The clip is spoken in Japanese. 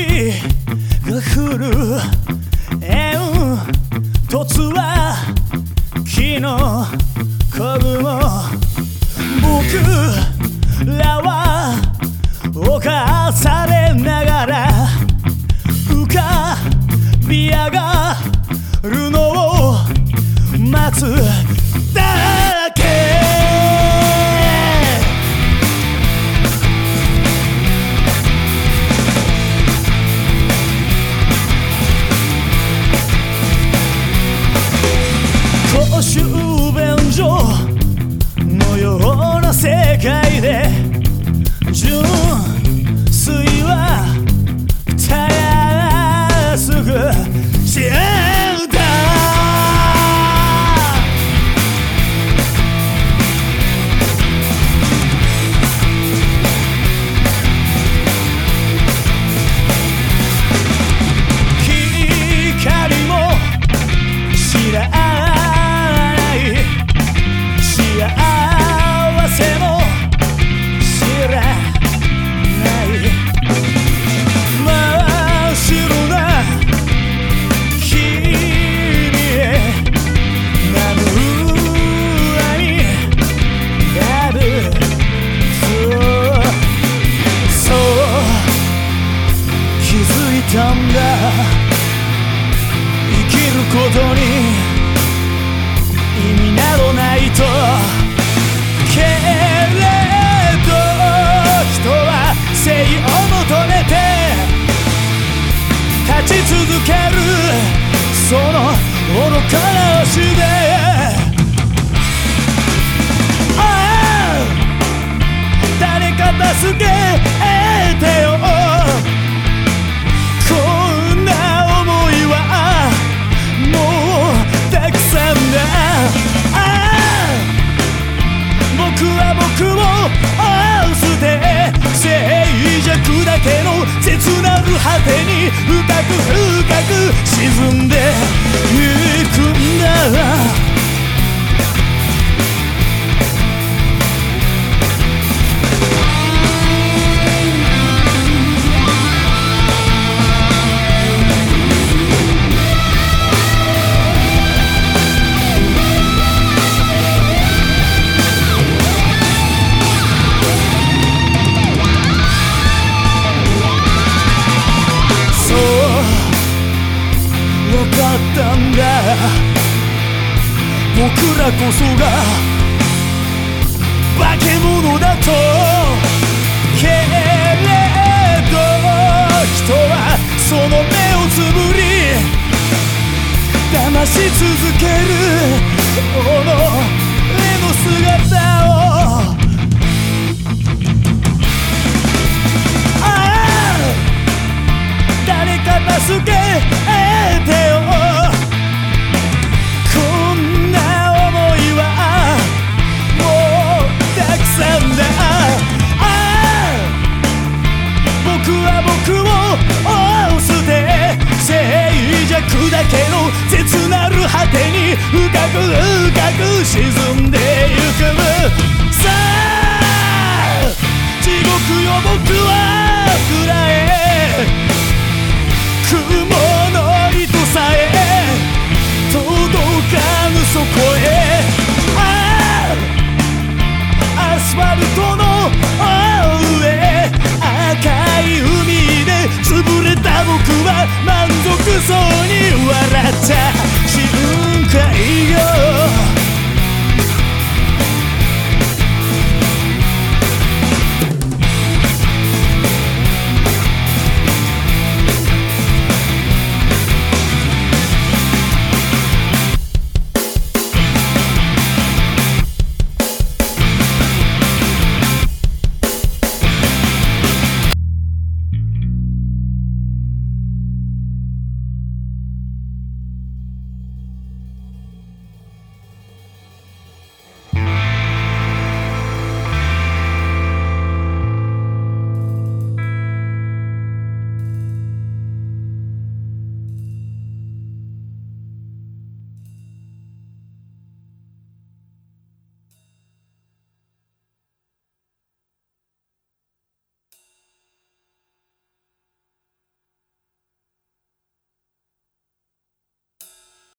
雪が降る煙突は木の株も僕らは犯されながら浮かび上がるのを待つ世界でたんだ。生きることに意味などないと。けれど人は生を求めて。立ち続ける。その愚かな足で。ああ。誰か助け。弱だけの切なる果てに深く深く沈んでゆく僕らこそが化け物だとけれど人はその目をつぶり騙し続ける己の姿を。誰か助けて。